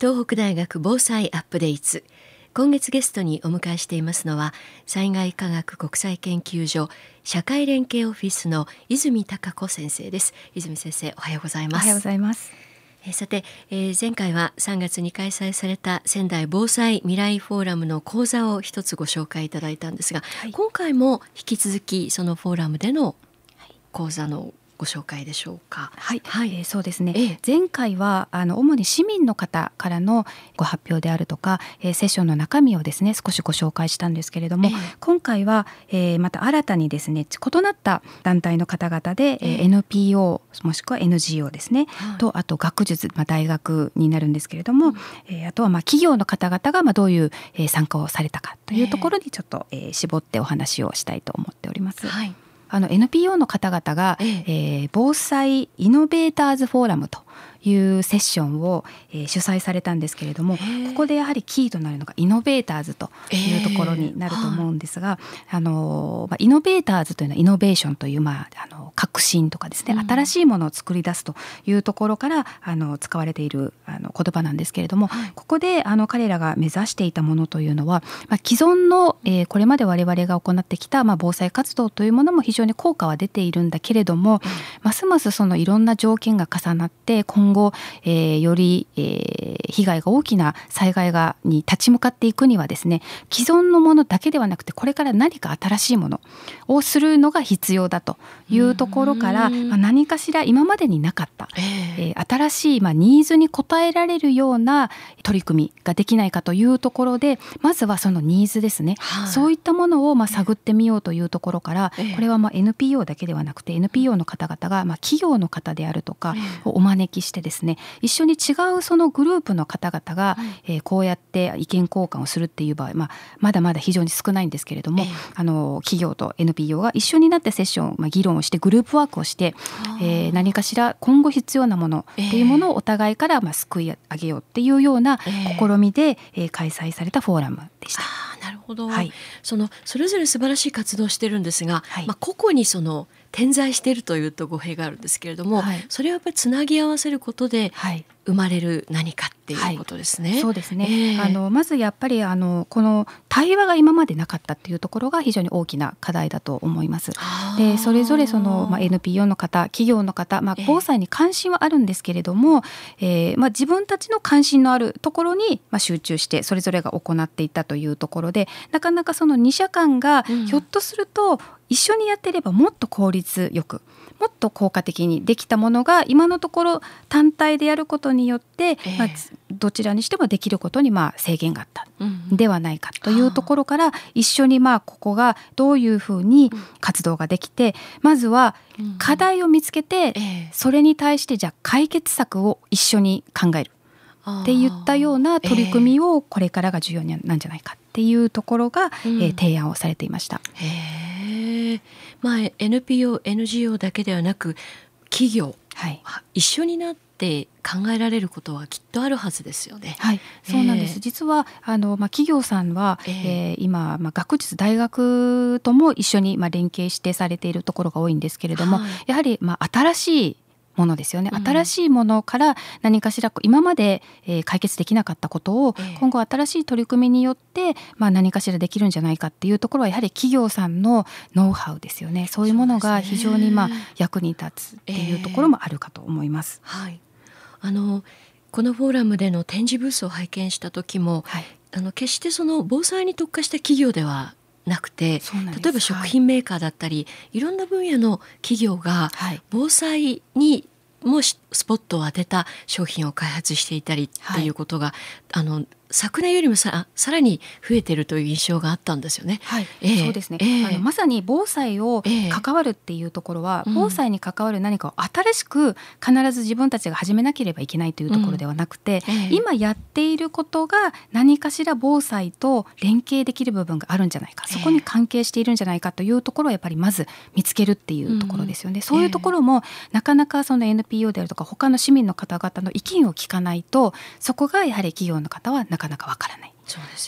東北大学防災アップデート。今月ゲストにお迎えしていますのは災害科学国際研究所社会連携オフィスの泉孝子先生です。泉先生おはようございます。おはようございます。えさて、えー、前回は3月に開催された仙台防災未来フォーラムの講座を一つご紹介いただいたんですが、はい、今回も引き続きそのフォーラムでの講座のご紹介でしょうか。はい、はい、えー、そうですね。ええ、前回はあの主に市民の方からのご発表であるとか、えー、セッションの中身をですね少しご紹介したんですけれども、え、今回は、えー、また新たにですね異なった団体の方々で、えー、NPO もしくは NGO ですね、はい、とあと学術まあ大学になるんですけれども、うん、えー、あとはまあ企業の方々がまあどういう、えー、参加をされたかというところにちょっと、えー、絞ってお話をしたいと思っております。はいあの NPO の方々が、ええ。えー、防災イノベーターズフォーラムというセッションを、えー、主催されたんですけれどもここでやはりキーとなるのがイノベーターズというところになると思うんですが、あのまあ、イノベーターズというのはイノベーションという、まあ、あの革新とかですね、うん、新しいものを作り出すというところからあの使われているあの言葉なんですけれども、はい、ここであの彼らが目指していたものというのは、まあ、既存の、えー、これまで我々が行ってきた、まあ、防災活動というものも非常に効果は出ているんだけれども、うん、ますますそのいろんな条件が重なって今今後、えー、より、えー、被害が大きな災害がに立ち向かっていくにはですね既存のものだけではなくてこれから何か新しいものをするのが必要だというところから、まあ、何かしら今までになかった、えー、新しい、まあ、ニーズに応えられるような取り組みができないかというところでまずはそのニーズですね、はい、そういったものをまあ探ってみようというところから、これはまあ NPO だけではなくて NPO の方々がまあ企業の方であるとかをお招きしてしてですね一緒に違うそのグループの方々が、はい、えー、こうやって意見交換をするっていう場合、まあ、まだまだ非常に少ないんですけれども、えー、あの企業と NPO が一緒になってセッション、まあ、議論をしてグループワークをして、えー、何かしら今後必要なものっていうものをお互いからまあ救い上げようっていうような試みで、えー、開催されたフォーラムでした。なるほど、はい、そのそれぞれ素晴らしい活動をしてるんですが、はい、まあ、個々にその点在しているというと語弊があるんですけれども、はい、それをやっぱりつなぎ合わせることで生まれる何かっていうことですね。はい、そうですね、えー、あのまずやっぱりあのこの対話が今までなかったっていうところが非常に大きな課題だと思います。でそれぞれその、まあ、NPO の方企業の方、まあ、防災に関心はあるんですけれども、えー、えー、まあ、自分たちの関心のあるところに、まあ、集中してそれぞれが行っていったというところでなかなかその2者間がひょっとすると一緒にやっていればもっと効率よくもっと効果的にできたものが今のところ単体でやることによって、えー、まあ、どちらにしてもできることにまあ制限があった。ではないかというところから、一緒にまあここがどういうふうに活動ができてまずは課題を見つけて、それに対してじゃあ解決策を一緒に考える。って言ったような取り組みをこれからが重要なんじゃないかっていうところが、えー、提案をされていました。まあ、NPO、NGO だけではなく企業、はい、一緒になって考えられることはきっとあるはずですよね。はい、そうなんです。えー、実はあのまあ企業さんは、えー、えー、今まあ学術大学とも一緒にまあ連携してされているところが多いんですけれども、はい、やはりまあ新しいものですよね、新しいものから何かしら今まで、え解決できなかったことを今後新しい取り組みによって、まあ、何かしらできるんじゃないかっていうところはやはり企業さんのノウハウですよね。そういうものが非常にまあ役に立つっていうところもあるかと思います。えー、はい、あのこのフォーラムでの展示ブースを拝見した時も、はい、あの決してその防災に特化した企業ではなくて例えば食品メーカーだったり、はい、いろんな分野の企業が防災にもスポットを当てた商品を開発していたりっていうことが、はい、あの昨年よりもささらに増えてるという印象があったんですよね。はい、えー、そうですね、えー、あのまさに防災を関わるっていうところは、えー、防災に関わる何かを新しく必ず自分たちが始めなければいけないというところではなくて、うん。えー、今やっていることが何かしら防災と連携できる部分があるんじゃないか。そこに関係しているんじゃないかというところをやっぱりまず見つけるっていうところですよね。うん、そういうところもなかなかその NPO であるとか他の市民の方々の意見を聞かないとそこがやはり企業の方はなかなかわからない。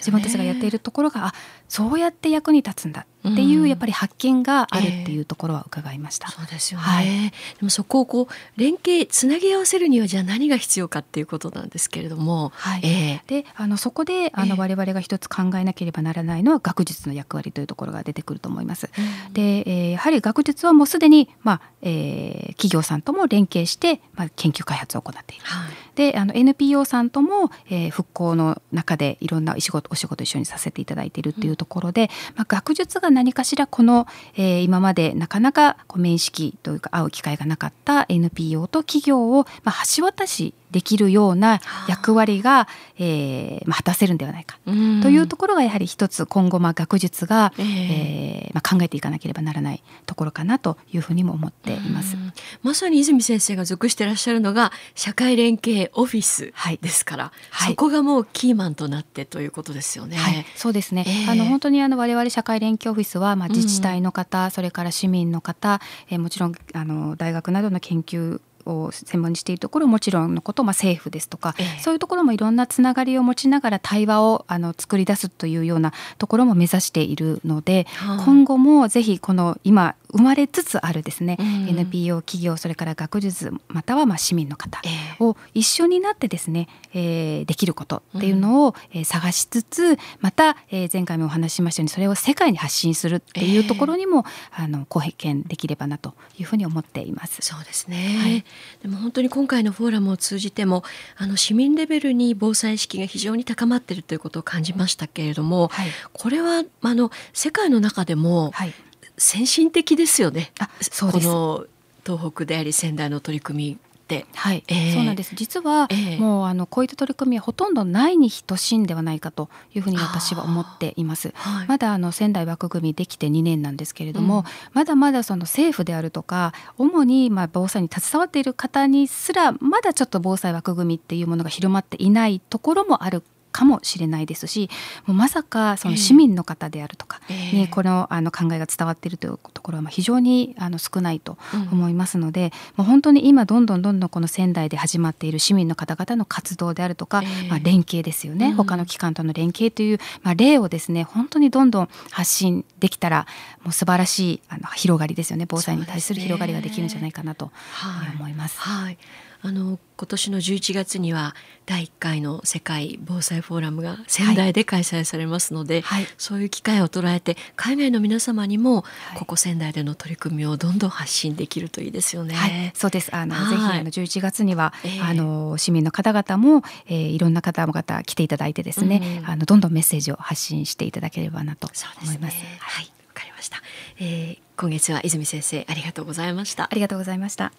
自分たちがやっているところがあそうやって役に立つんだっていうやっぱり発見があるっていうところは伺いました。えー、そうですよね、はい、でもそこをこう連携つなぎ合わせるにはじゃあ何が必要かっていうことなんですけれども、はい。えー、であのそこであの我々が一つ考えなければならないのは学術の役割というところが出てくると思います。うん、で、えー、やはり学術はもうすでに、まあえー、企業さんとも連携して、まあ、研究開発を行っている。はい、であの NPO さんとも、えー、復興の中でいろんなお仕事お仕事一緒にさせていただいているっていうところで、うん、まあ、学術が何かしらこの、えー、今までなかなかこう面識というか会う機会がなかった NPO と企業を、まあ、橋渡しできるような役割が、えーまあ、果たせるんではないか。というところがやはり一つ今後まあ学術が、えー、えー、まあ、考えていかなければならないところかなというふうにも思っています。まさに泉先生が属していらっしゃるのが社会連携オフィスですから、はい、そこがもうキーマンとなってということですよね。はい、そうですね、えー、あの本当にあの我々社会連携オフィスは、まあ、自治体の方、うん、それから市民の方、えー、もちろんあの大学などの研究を専門にしているところもちろんのこと、まあ、政府ですとか、え。そういうところもいろんなつながりを持ちながら対話をあの作り出すというようなところも目指しているので、はあ、今後もぜひこの今生まれつつあるですね、うん、NPO 企業それから学術またはまあ市民の方を一緒になってですね、えー、できることっていうのを、えー、探しつつまた、えー、前回もお話ししましたようにそれを世界に発信するっていうところにも、えー、あの貢献できればなというふうに思っています。そうですね、はい、でも本当に今回のフォーラムを通じてもあの市民レベルに防災意識が非常に高まっているということを感じましたけれども、はい、これはあの世界の中でも、はい先進的ですよね。あそうです。この東北であり仙台の取り組みはい、えー、そうなんです。実は、えー、もうあのこういった取り組みはほとんどないに等しいんではないかというふうに私は思っています。はい、まだあの仙台枠組みできて2年なんですけれども、うん、まだまだその政府であるとか主にまあ防災に携わっている方にすらまだちょっと防災枠組みっていうものが広まっていないところもあるかもしれないですしもうまさかその市民の方であるとかにこのあの考えが伝わっているというところは非常にあの少ないと思いますので、もう本当に今どんどんどんどんこの仙台で始まっている市民の方々の活動であるとか、まあ、連携ですよね、他の機関との連携という、まあ、例をですね本当にどんどん発信できたらもう素晴らしいあの広がりですよね。防災に対する広がりができるんじゃないかなと思います。はいあの今年の11月には第1回の世界防災フォーラムが仙台で開催されますので、はい、そういう機会を捉えて海外の皆様にもここ仙台での取り組みをどんどん発信できるといいですよね。はい、そうです。あの、ぜひあの11月には、えー、あの市民の方々も、えー、いろんな方々来ていただいてですね、うん、あのどんどんメッセージを発信していただければなと思います。すね、はい。わかりました、えー、今月は泉先生ありがとうございました。ありがとうございました